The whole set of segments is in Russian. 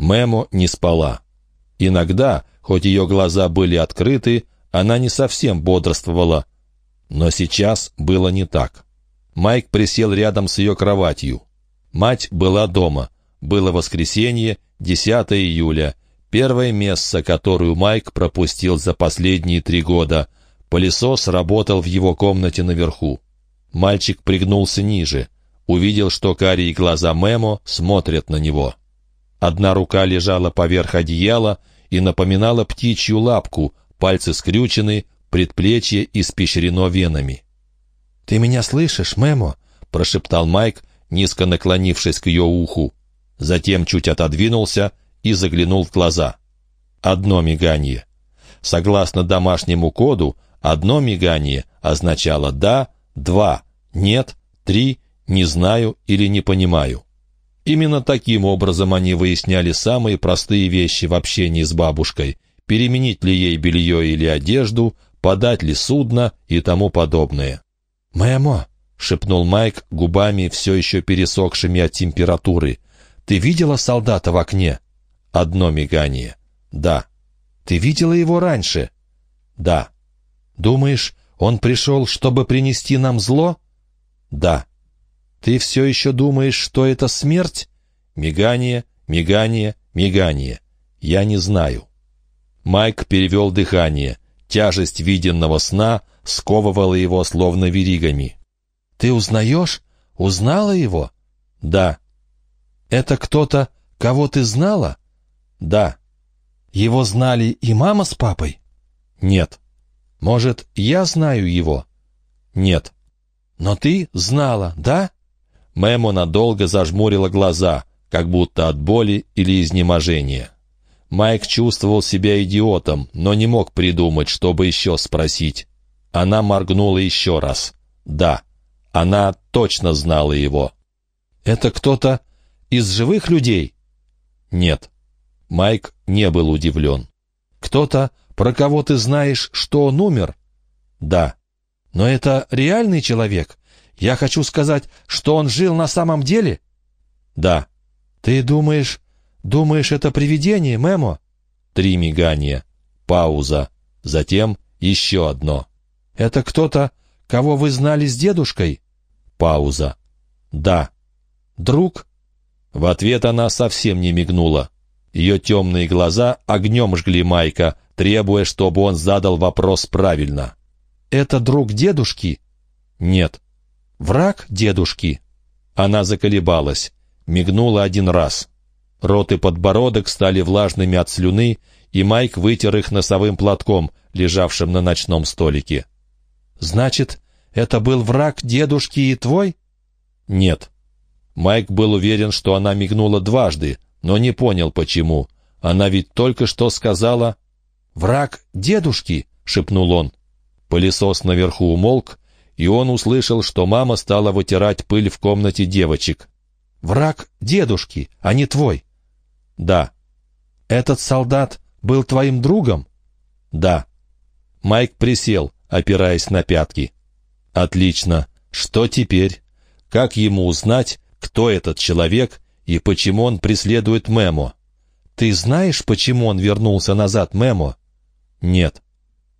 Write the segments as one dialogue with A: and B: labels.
A: Мемо не спала. Иногда, хоть ее глаза были открыты, она не совсем бодрствовала. Но сейчас было не так. Майк присел рядом с ее кроватью. Мать была дома. Было воскресенье, 10 июля, первое место, которую Майк пропустил за последние три года. Пылесос работал в его комнате наверху. Мальчик пригнулся ниже. Увидел, что карие глаза Мемо смотрят на него. Одна рука лежала поверх одеяла и напоминала птичью лапку, пальцы скрючены, предплечье испещрено венами. «Ты меня слышишь, Мемо?» — прошептал Майк, низко наклонившись к ее уху. Затем чуть отодвинулся и заглянул в глаза. Одно мигание. Согласно домашнему коду, одно мигание означало «да», «два», «нет», «три», «не знаю» или «не понимаю». Именно таким образом они выясняли самые простые вещи в общении с бабушкой, переменить ли ей белье или одежду, подать ли судно и тому подобное. «Мэмо», — шепнул Майк губами, все еще пересохшими от температуры, — «ты видела солдата в окне?» Одно мигание. «Да». «Ты видела его раньше?» «Да». «Думаешь, он пришел, чтобы принести нам зло?» «Да». «Ты все еще думаешь, что это смерть?» «Мигание, мигание, мигание. Я не знаю». Майк перевел дыхание. Тяжесть виденного сна сковывала его словно веригами. «Ты узнаешь? Узнала его?» «Да». «Это кто-то, кого ты знала?» «Да». «Его знали и мама с папой?» «Нет». «Может, я знаю его?» «Нет». «Но ты знала, да?» Мэмо надолго зажмурила глаза, как будто от боли или изнеможения. Майк чувствовал себя идиотом, но не мог придумать, чтобы еще спросить. Она моргнула еще раз. «Да». Она точно знала его. «Это кто-то из живых людей?» «Нет». Майк не был удивлен. «Кто-то, про кого ты знаешь, что он умер?» «Да». «Но это реальный человек? Я хочу сказать, что он жил на самом деле?» «Да». «Ты думаешь, думаешь, это привидение, Мемо?» Три мигания. Пауза. Затем еще одно. «Это кто-то, кого вы знали с дедушкой?» Пауза. «Да». «Друг?» В ответ она совсем не мигнула. Ее темные глаза огнем жгли Майка, требуя, чтобы он задал вопрос правильно. «Это друг дедушки?» «Нет». «Враг дедушки?» Она заколебалась, мигнула один раз. Рот и подбородок стали влажными от слюны, и Майк вытер их носовым платком, лежавшим на ночном столике. «Значит, это был враг дедушки и твой?» «Нет». Майк был уверен, что она мигнула дважды, но не понял, почему. Она ведь только что сказала «Враг дедушки», — шепнул он. Пылесос наверху умолк, и он услышал, что мама стала вытирать пыль в комнате девочек. «Враг дедушки, а не твой». «Да». «Этот солдат был твоим другом?» «Да». Майк присел, опираясь на пятки. «Отлично. Что теперь? Как ему узнать, кто этот человек и почему он преследует Мемо. Ты знаешь, почему он вернулся назад Мемо? Нет.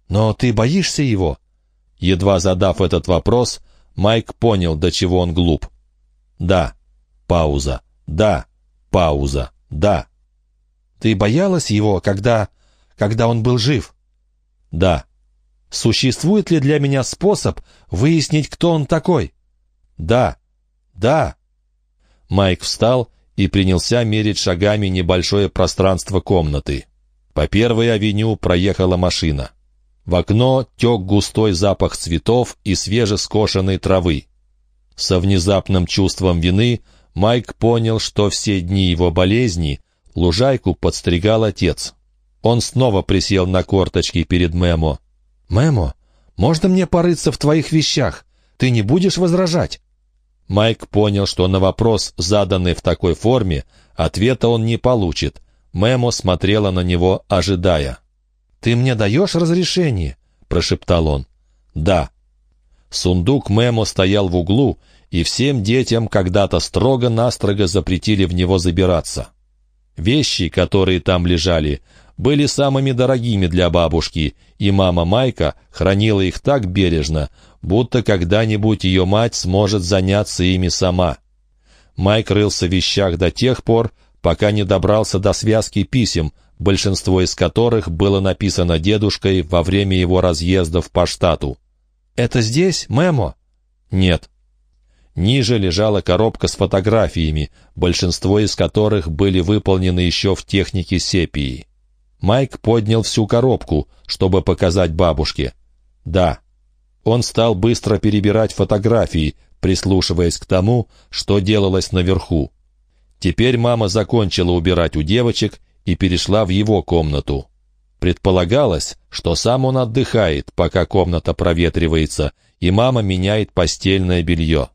A: Но ты боишься его? Едва задав этот вопрос, Майк понял, до чего он глуп. Да. Пауза. Да. Пауза. Да. Ты боялась его, когда... когда он был жив? Да. Существует ли для меня способ выяснить, кто он такой? Да. Да. Майк встал и принялся мерить шагами небольшое пространство комнаты. По первой авеню проехала машина. В окно тек густой запах цветов и свежескошенной травы. Со внезапным чувством вины Майк понял, что все дни его болезни лужайку подстригал отец. Он снова присел на корточки перед Мемо. «Мемо, можно мне порыться в твоих вещах? Ты не будешь возражать?» Майк понял, что на вопрос, заданный в такой форме, ответа он не получит. Мемо смотрела на него, ожидая. «Ты мне даешь разрешение?» — прошептал он. «Да». Сундук Мемо стоял в углу, и всем детям когда-то строго-настрого запретили в него забираться. Вещи, которые там лежали, были самыми дорогими для бабушки, и мама Майка хранила их так бережно, будто когда-нибудь ее мать сможет заняться ими сама. Майк рылся в вещах до тех пор, пока не добрался до связки писем, большинство из которых было написано дедушкой во время его разъездов по штату. «Это здесь, Мэмо?» «Нет». Ниже лежала коробка с фотографиями, большинство из которых были выполнены еще в технике сепии. Майк поднял всю коробку, чтобы показать бабушке. «Да». Он стал быстро перебирать фотографии, прислушиваясь к тому, что делалось наверху. Теперь мама закончила убирать у девочек и перешла в его комнату. Предполагалось, что сам он отдыхает, пока комната проветривается, и мама меняет постельное белье.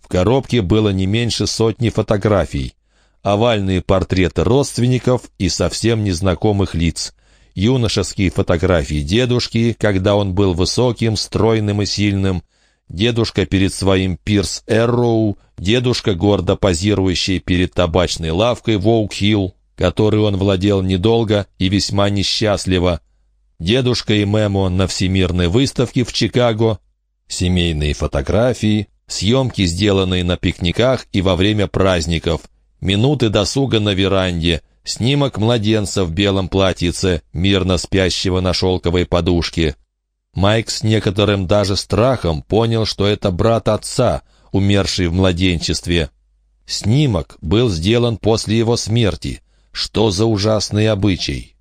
A: В коробке было не меньше сотни фотографий. Овальные портреты родственников и совсем незнакомых лиц. Юношеские фотографии дедушки, когда он был высоким, стройным и сильным, дедушка перед своим Пирс Эрроу, дедушка, гордо позирующий перед табачной лавкой в Оук-Хилл, которой он владел недолго и весьма несчастливо, дедушка и Мемо на Всемирной выставке в Чикаго, семейные фотографии, съемки, сделанные на пикниках и во время праздников, минуты досуга на веранде, снимок младенца в белом платьице, мирно спящего на шелковой подушке, Майк с некоторым даже страхом понял, что это брат отца, умерший в младенчестве. Снимок был сделан после его смерти. Что за ужасный обычай?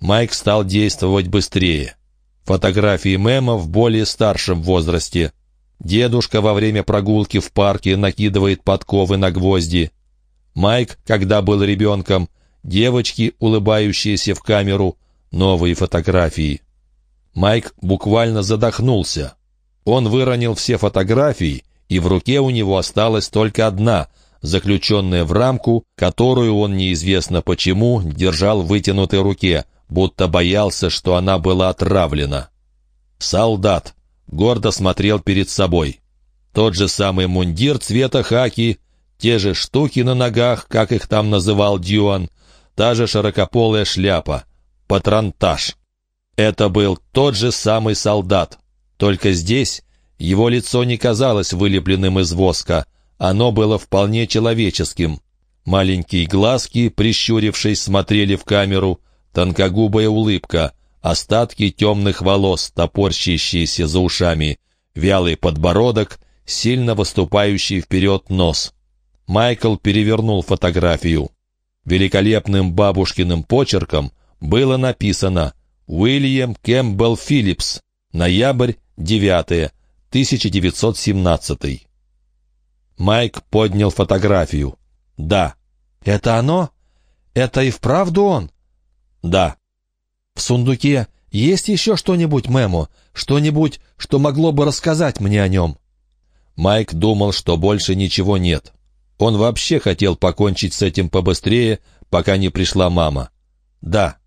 A: Майк стал действовать быстрее. Фотографии Мэма в более старшем возрасте. Дедушка во время прогулки в парке накидывает подковы на гвозди. Майк, когда был ребенком, девочки, улыбающиеся в камеру, новые фотографии. Майк буквально задохнулся. Он выронил все фотографии, и в руке у него осталась только одна, заключенная в рамку, которую он неизвестно почему держал в вытянутой руке, будто боялся, что она была отравлена. Солдат гордо смотрел перед собой. Тот же самый мундир цвета хаки, те же штуки на ногах, как их там называл Дюан, та же широкополая шляпа, патронтаж. Это был тот же самый солдат. Только здесь его лицо не казалось вылепленным из воска. Оно было вполне человеческим. Маленькие глазки, прищурившись, смотрели в камеру, тонкогубая улыбка, остатки темных волос, топорщащиеся за ушами, вялый подбородок, сильно выступающий вперед нос. Майкл перевернул фотографию. Великолепным бабушкиным почерком было написано Уильям Кэмпбелл Филлипс. Ноябрь 9 1917 Майк поднял фотографию. «Да». «Это оно? Это и вправду он?» «Да». «В сундуке есть еще что-нибудь, Мэму? Что-нибудь, что могло бы рассказать мне о нем?» Майк думал, что больше ничего нет. Он вообще хотел покончить с этим побыстрее, пока не пришла мама. «Да».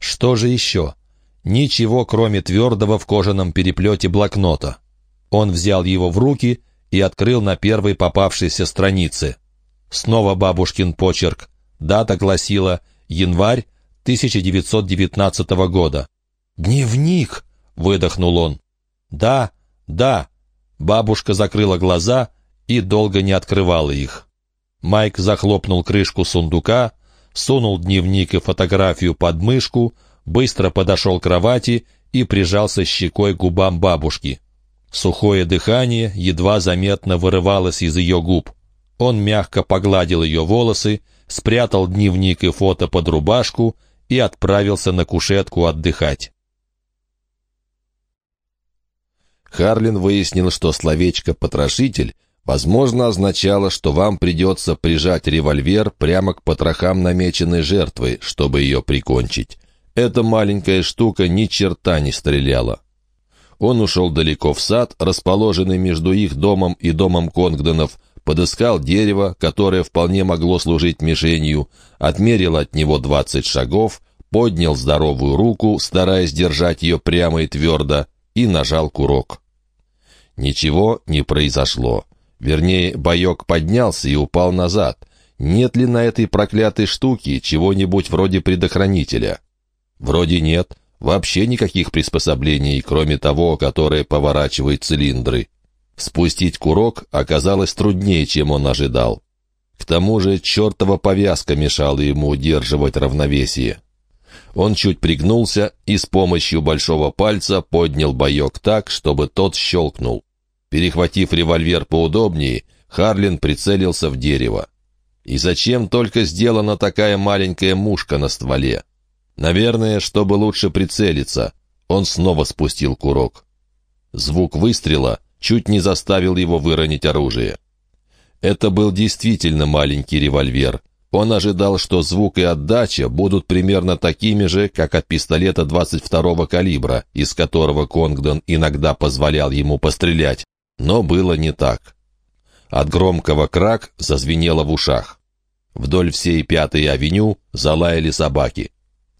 A: Что же еще? Ничего, кроме твердого в кожаном переплете блокнота. Он взял его в руки и открыл на первой попавшейся странице. Снова бабушкин почерк. Дата гласила «Январь 1919 года». «Дневник!» — выдохнул он. «Да, да». Бабушка закрыла глаза и долго не открывала их. Майк захлопнул крышку сундука, сунул дневник и фотографию под мышку, быстро подошел к кровати и прижался щекой к губам бабушки. Сухое дыхание едва заметно вырывалось из ее губ. Он мягко погладил ее волосы, спрятал дневник и фото под рубашку и отправился на кушетку отдыхать.
B: Харлин выяснил, что словечко «потрошитель» возможно, означало, что вам придется прижать револьвер прямо к потрохам намеченной жертвы, чтобы ее прикончить. Эта маленькая штука ни черта не стреляла. Он ушел далеко в сад, расположенный между их домом и домом Конгдонов, подыскал дерево, которое вполне могло служить мишенью, отмерил от него двадцать шагов, поднял здоровую руку, стараясь держать ее прямо и твердо, и нажал курок. Ничего не произошло. Вернее, боек поднялся и упал назад. нет ли на этой проклятой штуке чего-нибудь вроде предохранителя. Вроде нет, вообще никаких приспособлений, кроме того, которое поворачивает цилиндры. Спустить курок оказалось труднее, чем он ожидал. К тому же чертова повязка мешала ему удерживать равновесие. Он чуть пригнулся и с помощью большого пальца поднял боек так, чтобы тот щелкнул. Перехватив револьвер поудобнее, Харлин прицелился в дерево. И зачем только сделана такая маленькая мушка на стволе? Наверное, чтобы лучше прицелиться. Он снова спустил курок. Звук выстрела чуть не заставил его выронить оружие. Это был действительно маленький револьвер. Он ожидал, что звук и отдача будут примерно такими же, как от пистолета 22-го калибра, из которого Конгдон иногда позволял ему пострелять. Но было не так. От громкого крак зазвенело в ушах. Вдоль всей Пятой авеню залаяли собаки.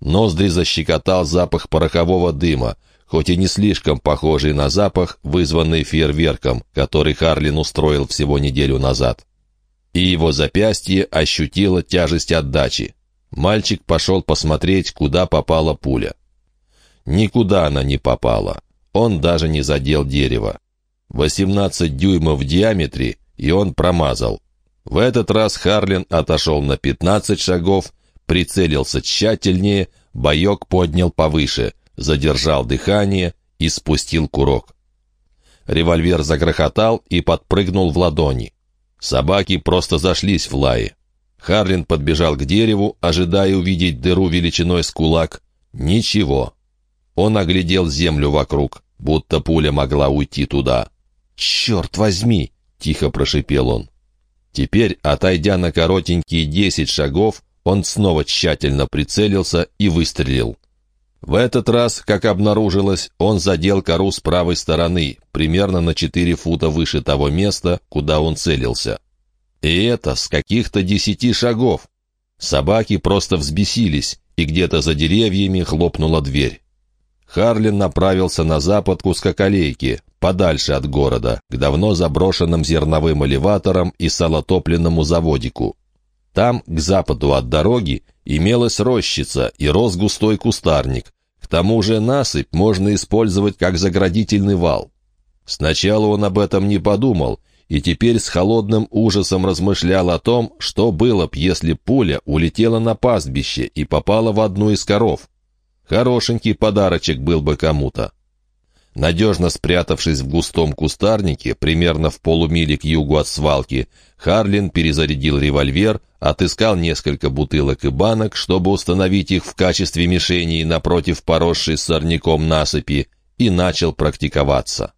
B: Ноздри защекотал запах порохового дыма, хоть и не слишком похожий на запах, вызванный фейерверком, который Харлин устроил всего неделю назад. И его запястье ощутило тяжесть отдачи. Мальчик пошел посмотреть, куда попала пуля. Никуда она не попала. Он даже не задел дерево. 18 дюймов в диаметре, и он промазал. В этот раз Харлин отошел на 15 шагов, прицелился тщательнее, боек поднял повыше, задержал дыхание и спустил курок. Револьвер загрохотал и подпрыгнул в ладони. Собаки просто зашлись в лае. Харлин подбежал к дереву, ожидая увидеть дыру величиной с кулак. Ничего. Он оглядел землю вокруг, будто пуля могла уйти туда. «Черт возьми!» — тихо прошипел он. Теперь, отойдя на коротенькие десять шагов, он снова тщательно прицелился и выстрелил. В этот раз, как обнаружилось, он задел кору с правой стороны, примерно на четыре фута выше того места, куда он целился. И это с каких-то десяти шагов. Собаки просто взбесились, и где-то за деревьями хлопнула дверь. Харлин направился на запад к узкоколейке, подальше от города, к давно заброшенным зерновым элеваторам и салотопленному заводику. Там, к западу от дороги, имелась рощица и рос густой кустарник. К тому же насыпь можно использовать как заградительный вал. Сначала он об этом не подумал, и теперь с холодным ужасом размышлял о том, что было б, если пуля улетела на пастбище и попала в одну из коров. Хорошенький подарочек был бы кому-то. Надежно спрятавшись в густом кустарнике, примерно в полумиле к югу от свалки, Харлин перезарядил револьвер, отыскал несколько бутылок и банок, чтобы установить их в качестве мишеней напротив поросшей сорняком насыпи, и начал практиковаться.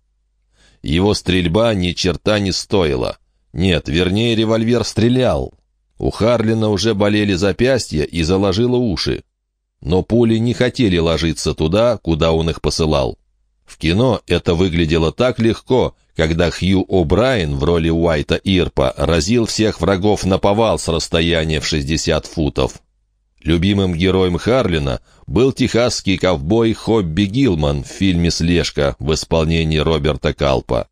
B: Его стрельба ни черта не стоила. Нет, вернее, револьвер стрелял. У Харлина уже болели запястья и заложило уши. Но пули не хотели ложиться туда, куда он их посылал. В кино это выглядело так легко, когда Хью О'Брайен в роли Уайта Ирпа разил всех врагов на повал с расстояния в 60 футов. Любимым героем Харлина был техасский ковбой Хобби Гилман в фильме «Слежка» в исполнении Роберта Калпа.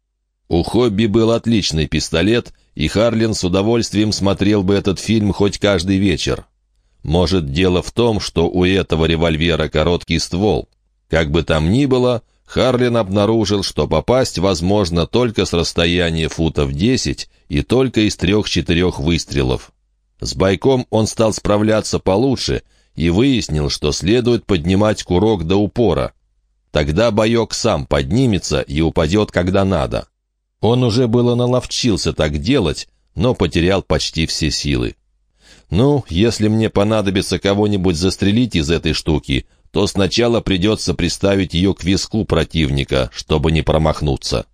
B: У Хобби был отличный пистолет, и Харлин с удовольствием смотрел бы этот фильм хоть каждый вечер. Может, дело в том, что у этого револьвера короткий ствол. Как бы там ни было, Харлин обнаружил, что попасть возможно только с расстояния футов 10 и только из трех-четырех выстрелов. С бойком он стал справляться получше и выяснил, что следует поднимать курок до упора. Тогда боек сам поднимется и упадет, когда надо. Он уже было наловчился так делать, но потерял почти все силы. «Ну, если мне понадобится кого-нибудь застрелить из этой штуки, то сначала придется приставить ее к виску противника, чтобы не промахнуться.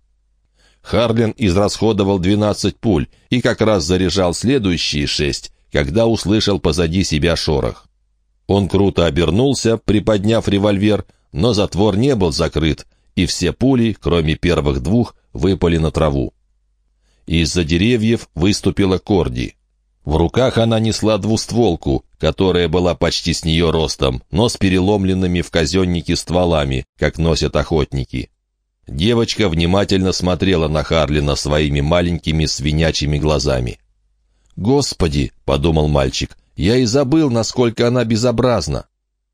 B: Харлин израсходовал 12 пуль и как раз заряжал следующие шесть, когда услышал позади себя шорох. Он круто обернулся, приподняв револьвер, но затвор не был закрыт, и все пули, кроме первых двух, выпали на траву. Из-за деревьев выступила Корди. В руках она несла двустволку, которая была почти с нее ростом, но с переломленными в казеннике стволами, как носят охотники. Девочка внимательно смотрела на Харлина своими маленькими свинячьими глазами. «Господи!» — подумал мальчик. «Я и забыл, насколько она безобразна».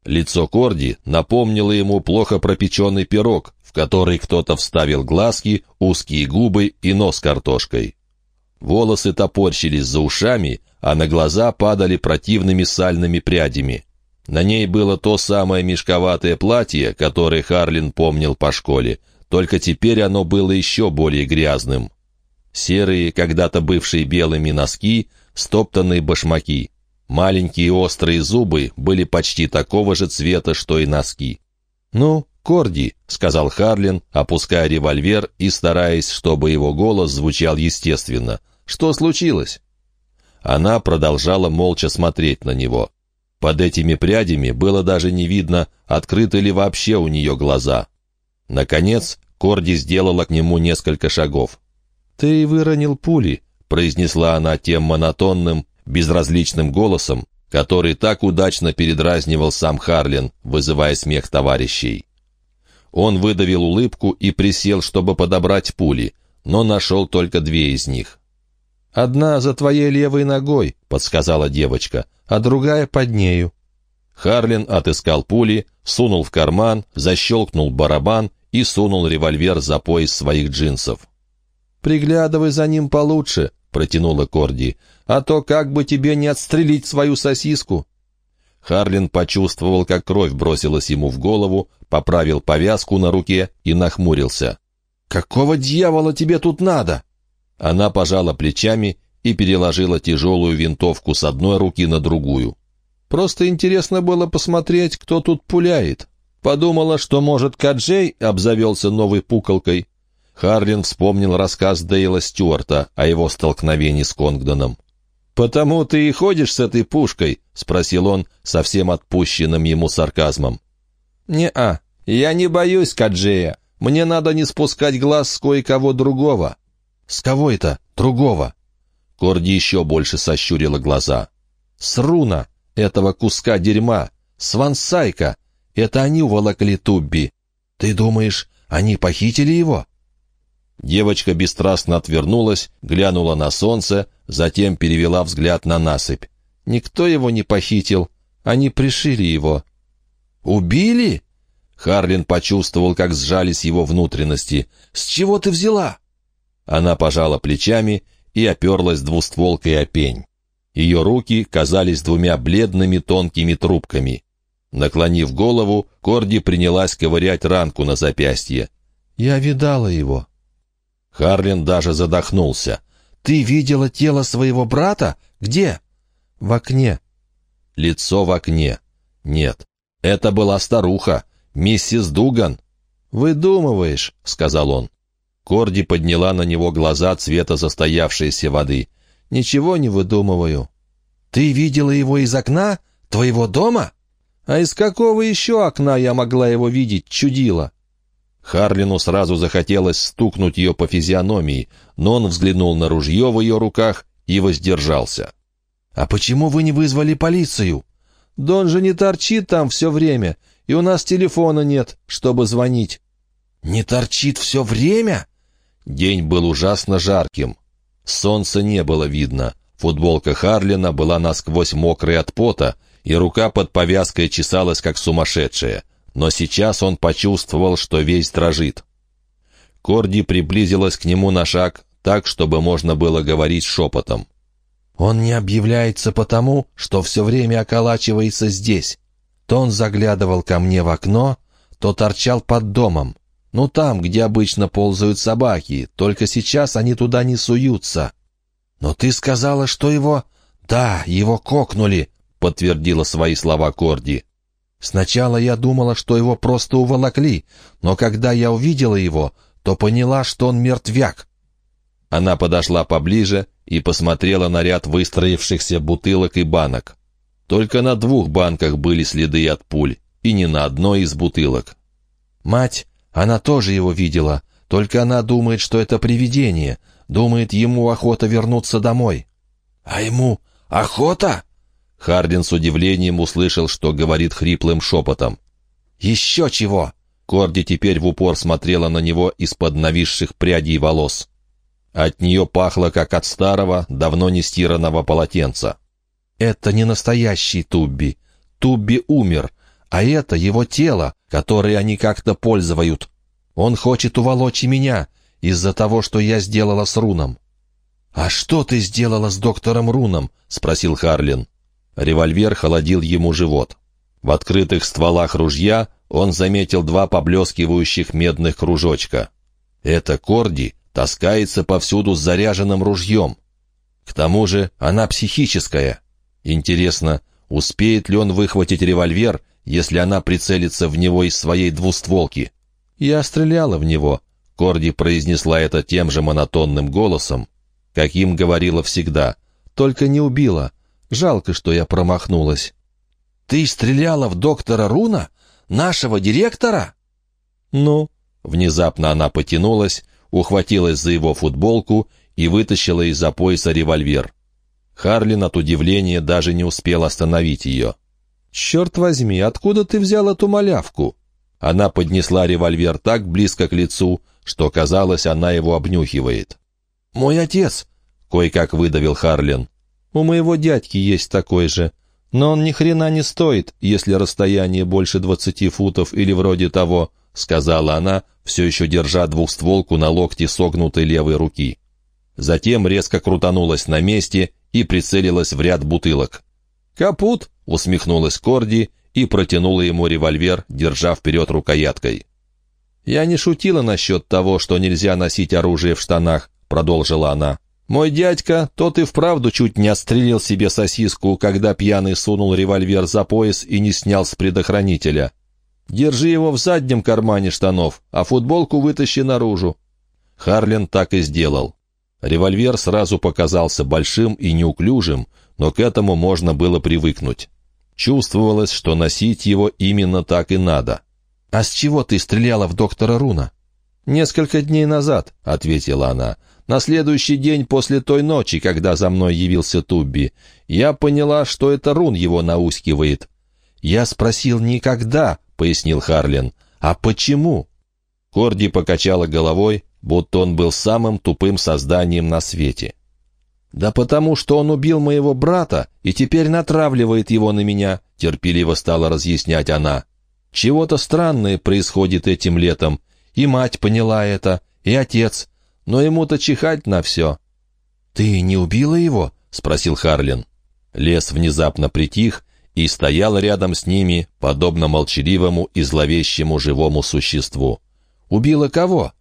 B: Лицо Корди напомнило ему плохо пропеченный пирог, в который кто-то вставил глазки, узкие губы и нос картошкой. Волосы топорщились за ушами, а на глаза падали противными сальными прядями. На ней было то самое мешковатое платье, которое Харлин помнил по школе, только теперь оно было еще более грязным. Серые, когда-то бывшие белыми носки, стоптанные башмаки. Маленькие острые зубы были почти такого же цвета, что и носки. «Ну, Корди», — сказал Харлин, опуская револьвер и стараясь, чтобы его голос звучал естественно. «Что случилось?» Она продолжала молча смотреть на него. Под этими прядями было даже не видно, открыты ли вообще у нее глаза. Наконец, Корди сделала к нему несколько шагов. «Ты выронил пули», — произнесла она тем монотонным, безразличным голосом, который так удачно передразнивал сам Харлин, вызывая смех товарищей. Он выдавил улыбку и присел, чтобы подобрать пули, но нашел только две из них. «Одна за твоей левой ногой», — подсказала девочка, «а другая под нею». Харлин отыскал пули, сунул в карман, защелкнул барабан и сунул револьвер за пояс своих джинсов. «Приглядывай за ним получше», — протянула Корди, «а то как бы тебе не отстрелить свою сосиску». Харлин почувствовал, как кровь бросилась ему в голову, поправил повязку на руке и нахмурился. «Какого дьявола тебе тут надо?» Она пожала плечами и переложила тяжелую винтовку с одной руки на другую. «Просто интересно было посмотреть, кто тут пуляет. Подумала, что, может, Каджей обзавелся новой пуколкой». Харлин вспомнил рассказ Дейла Стюарта о его столкновении с Конгдоном. «Потому ты и ходишь с этой пушкой?» — спросил он совсем отпущенным ему сарказмом. «Не-а, я не боюсь Каджея. Мне надо не спускать глаз с кое-кого другого». «С кого это? Другого?» Корди еще больше сощурила глаза. «С Руна, этого куска дерьма! С Вансайка! Это они уволокли Тубби! Ты думаешь, они похитили его?» Девочка бесстрастно отвернулась, глянула на солнце, затем перевела взгляд на насыпь. «Никто его не похитил. Они пришили его». «Убили?» Харлин почувствовал, как сжались его внутренности. «С чего ты взяла?» Она пожала плечами и оперлась двустволкой о пень. Ее руки казались двумя бледными тонкими трубками. Наклонив голову, Корди принялась ковырять ранку на запястье. «Я видала его». Харлин даже задохнулся. «Ты видела тело своего брата? Где?» «В окне». Лицо в окне. «Нет, это была старуха, миссис Дуган». «Выдумываешь», — сказал он. Корди подняла на него глаза цвета застоявшейся воды. «Ничего не выдумываю». «Ты видела его из окна? Твоего дома?» «А из какого еще окна я могла его видеть, чудила?» Харлину сразу захотелось стукнуть ее по физиономии, но он взглянул на ружье в ее руках и воздержался. «А почему вы не вызвали полицию?» «Дон же не торчит там все время, и у нас телефона нет, чтобы звонить». «Не торчит все время?» День был ужасно жарким. Солнца не было видно. Футболка Харлина была насквозь мокрой от пота, и рука под повязкой чесалась, как сумасшедшая. Но сейчас он почувствовал, что весь дрожит. Корди приблизилась к нему на шаг, так, чтобы можно было говорить шепотом. «Он не объявляется потому, что все время околачивается здесь. То он заглядывал ко мне в окно, то торчал под домом. Ну, там, где обычно ползают собаки, только сейчас они туда не суются. Но ты сказала, что его... Да, его кокнули, подтвердила свои слова Корди. Сначала я думала, что его просто уволокли, но когда я увидела его, то поняла, что он мертвяк. Она подошла поближе и посмотрела на ряд выстроившихся бутылок и банок. Только на двух банках были следы от пуль, и не на одной из бутылок. Мать она тоже его видела, только она думает, что это привидение, думает, ему охота вернуться домой. «А ему охота?» Хардин с удивлением услышал, что говорит хриплым шепотом. «Еще чего!» Корди теперь в упор смотрела на него из-под нависших прядей волос.
A: От нее пахло, как от старого, давно не стиранного полотенца.
B: «Это не настоящий Тубби. Тубби умер, а это его тело, которое они как-то пользуют. Он хочет уволочь и меня из-за того, что я сделала с Руном». «А что ты сделала с доктором Руном?» — спросил Харлин.
A: Револьвер холодил ему живот. В открытых стволах ружья он заметил два поблескивающих медных кружочка. Это Корди таскается повсюду с заряженным ружьем. К тому же она психическая. Интересно, успеет ли он выхватить револьвер, если она прицелится в него из своей двустволки? «Я стреляла в него», — Корди произнесла это тем же монотонным голосом, каким говорила всегда. «Только не убила. Жалко, что я промахнулась».
B: «Ты стреляла в доктора Руна? Нашего директора?»
A: «Ну?» Внезапно она потянулась, ухватилась за его футболку и вытащила из-за пояса револьвер. Харлин от удивления даже не успел остановить ее. «Черт возьми, откуда ты взял эту малявку?» Она поднесла револьвер так близко к лицу, что, казалось, она его обнюхивает.
B: «Мой отец!» — кое-как выдавил Харлин.
A: «У моего дядьки есть такой же. Но он ни хрена не стоит, если расстояние больше двадцати футов или вроде того», — сказала она, все еще держа двухстволку на локте согнутой левой руки. Затем резко крутанулась на месте и прицелилась в ряд бутылок. «Капут!» — усмехнулась Корди и протянула ему револьвер, держа вперед рукояткой. «Я не шутила насчет того, что нельзя носить оружие в штанах», — продолжила она. «Мой дядька, тот и вправду чуть не отстрелил себе сосиску, когда пьяный сунул револьвер за пояс и не снял с предохранителя. Держи его в заднем кармане штанов, а футболку вытащи наружу». Харлин так и сделал. Револьвер сразу показался большим и неуклюжим, но к этому можно было привыкнуть. Чувствовалось, что носить его именно так и надо.
B: «А с чего ты стреляла в доктора Руна?»
A: «Несколько дней назад», — ответила она. «На следующий день после той ночи, когда за мной явился Тубби, я поняла, что это Рун его наускивает».
B: «Я спросил никогда», — пояснил Харлин. «А почему?»
A: Корди покачала головой, будто он был самым тупым созданием на свете. «Да потому что он убил моего брата и теперь натравливает его на меня», — терпеливо стала разъяснять она. «Чего-то странное происходит этим летом, и мать поняла это, и отец, но ему-то чихать на все».
B: «Ты не убила его?» — спросил Харлин.
A: Лес внезапно притих, и стоял рядом с ними, подобно молчаливому и зловещему живому существу.
B: «Убила кого?»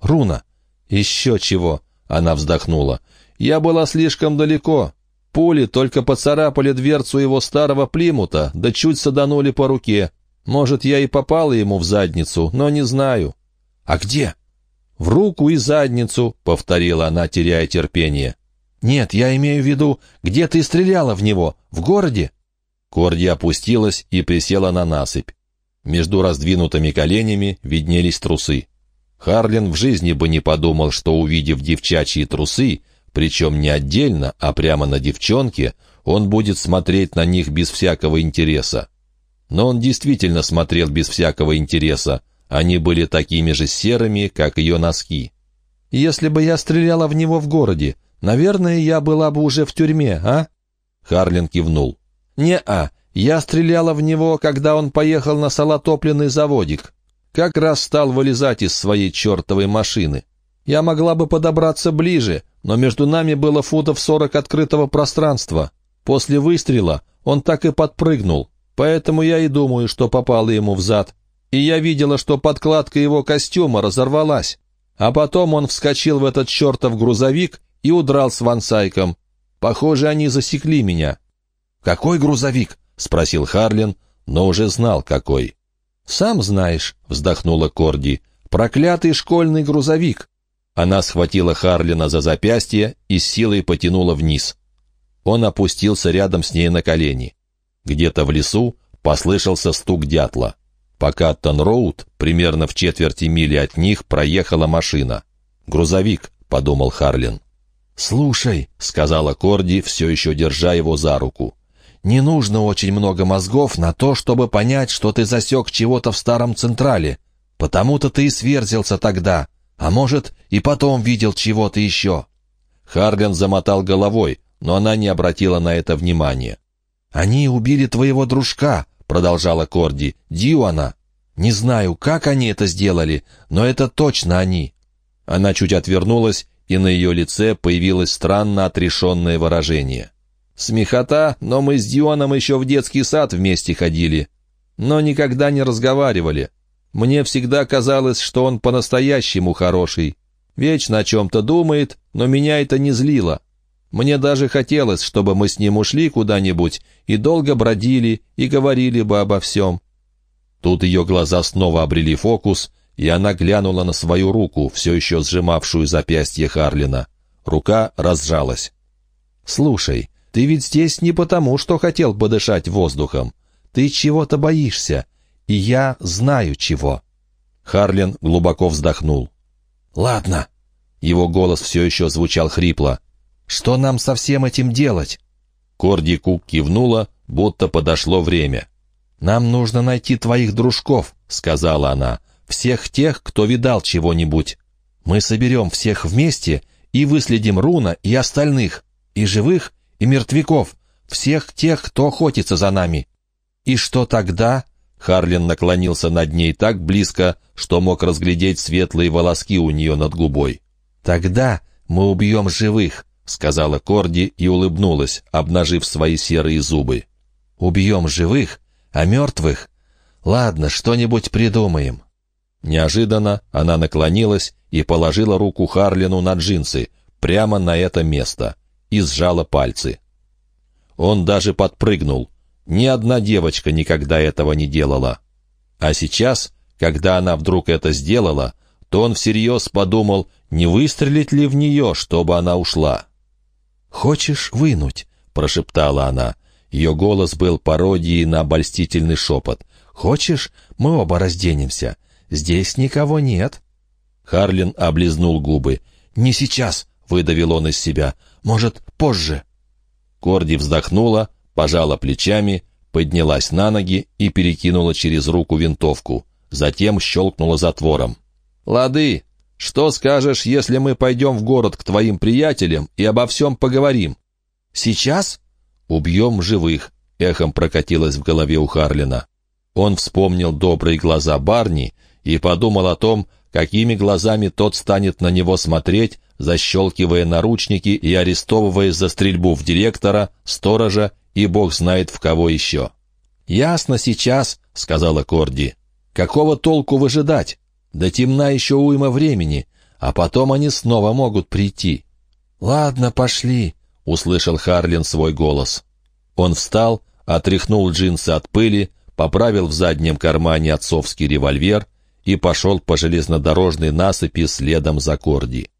A: «Руна». «Еще чего?» — она вздохнула. «Я была слишком далеко. Пули только поцарапали дверцу его старого плимута, да чуть саданули по руке. Может, я и попала ему в задницу, но не знаю».
B: «А где?»
A: «В руку и задницу», — повторила она, теряя терпение.
B: «Нет, я имею в виду, где ты стреляла в него? В городе?»
A: Корди опустилась и присела на насыпь. Между раздвинутыми коленями виднелись трусы. Харлин в жизни бы не подумал, что, увидев девчачьи трусы, причем не отдельно, а прямо на девчонке, он будет смотреть на них без всякого интереса. Но он действительно смотрел без всякого интереса. Они были такими же серыми, как ее носки. «Если бы я стреляла в него в городе, наверное, я была бы уже в тюрьме, а?» Харлин кивнул. «Не-а, я стреляла в него, когда он поехал на салотопленный заводик. Как раз стал вылезать из своей чертовой машины. Я могла бы подобраться ближе, но между нами было футов сорок открытого пространства. После выстрела он так и подпрыгнул, поэтому я и думаю, что попало ему в зад. И я видела, что подкладка его костюма разорвалась. А потом он вскочил в этот чертов грузовик и удрал с вансайком. Похоже, они засекли меня.
B: «Какой грузовик?» — спросил Харлин, но уже знал, какой.
A: «Сам знаешь», — вздохнула Корди, — «проклятый школьный грузовик». Она схватила Харлина за запястье и с силой потянула вниз. Он опустился рядом с ней на колени. Где-то в лесу послышался стук дятла. По Каттон-Роуд, примерно в четверти мили от них, проехала машина. «Грузовик», — подумал Харлин.
B: «Слушай», — сказала Корди, все еще держа его за руку, не нужно очень много мозгов на то, чтобы понять, что ты засек чего-то в старом Централе. Потому-то ты и сверзился тогда. А может, и потом видел чего-то еще?»
A: Харлин замотал головой, но она не обратила на это внимания.
B: «Они убили твоего дружка», — продолжала Корди, — «Дьюана. Не знаю, как они это сделали, но это точно они».
A: Она чуть отвернулась, и на ее лице появилось странно отрешенное выражение. «Смехота, но мы с Дионом еще в детский сад вместе ходили, но никогда не разговаривали. Мне всегда казалось, что он по-настоящему хороший. Вечно о чем-то думает, но меня это не злило. Мне даже хотелось, чтобы мы с ним ушли куда-нибудь и долго бродили и говорили бы обо всем». Тут ее глаза снова обрели фокус, и она глянула на свою руку, все еще сжимавшую запястье Харлина. Рука разжалась. «Слушай, ты ведь здесь не потому, что хотел подышать воздухом. Ты чего-то боишься, и я знаю чего». Харлин глубоко вздохнул.
B: «Ладно».
A: Его голос все еще звучал хрипло.
B: «Что нам со всем этим делать?»
A: Корди Кук кивнула, будто подошло время.
B: «Нам нужно найти твоих дружков», — сказала она. «Всех тех, кто видал чего-нибудь. Мы соберем всех вместе и выследим Руна и остальных, и живых, и мертвяков, всех тех, кто охотится за нами. И что тогда?»
A: Харлин наклонился над ней так близко, что мог разглядеть светлые волоски у нее над губой.
B: «Тогда мы убьем живых», — сказала Корди и улыбнулась, обнажив свои серые зубы. «Убьем живых, а мертвых? Ладно, что-нибудь придумаем».
A: Неожиданно она наклонилась и положила руку Харлину на джинсы, прямо на это место, и сжала пальцы. Он даже подпрыгнул, ни одна девочка никогда этого не делала. А сейчас, когда она вдруг это сделала, то он всерьез подумал, не выстрелить ли в нее, чтобы она ушла.
B: «Хочешь вынуть?» — прошептала она. Ее голос был пародией на обольстительный шепот. «Хочешь, мы оба разденемся? Здесь никого нет».
A: Харлин облизнул губы.
B: «Не сейчас», — выдавил он из себя. «Может, позже».
A: Корди вздохнула, пожала плечами, поднялась на ноги и перекинула через руку винтовку. Затем щелкнула затвором. «Лады, что скажешь, если мы пойдем в город к твоим приятелям и обо всем поговорим?»
B: «Сейчас?»
A: «Убьем живых», — эхом прокатилось в голове у Харлина. Он вспомнил добрые глаза Барни и подумал о том, какими глазами тот станет на него смотреть, защелкивая наручники и арестовывая за стрельбу в директора, сторожа и бог знает в кого еще. «Ясно сейчас», — сказала Корди. «Какого толку выжидать? До темна еще уйма времени, а потом они снова могут прийти».
B: «Ладно, пошли», — услышал Харлин свой голос.
A: Он встал, отряхнул джинсы от пыли, поправил в заднем кармане отцовский револьвер и пошел по железнодорожной насыпи следом за Корди.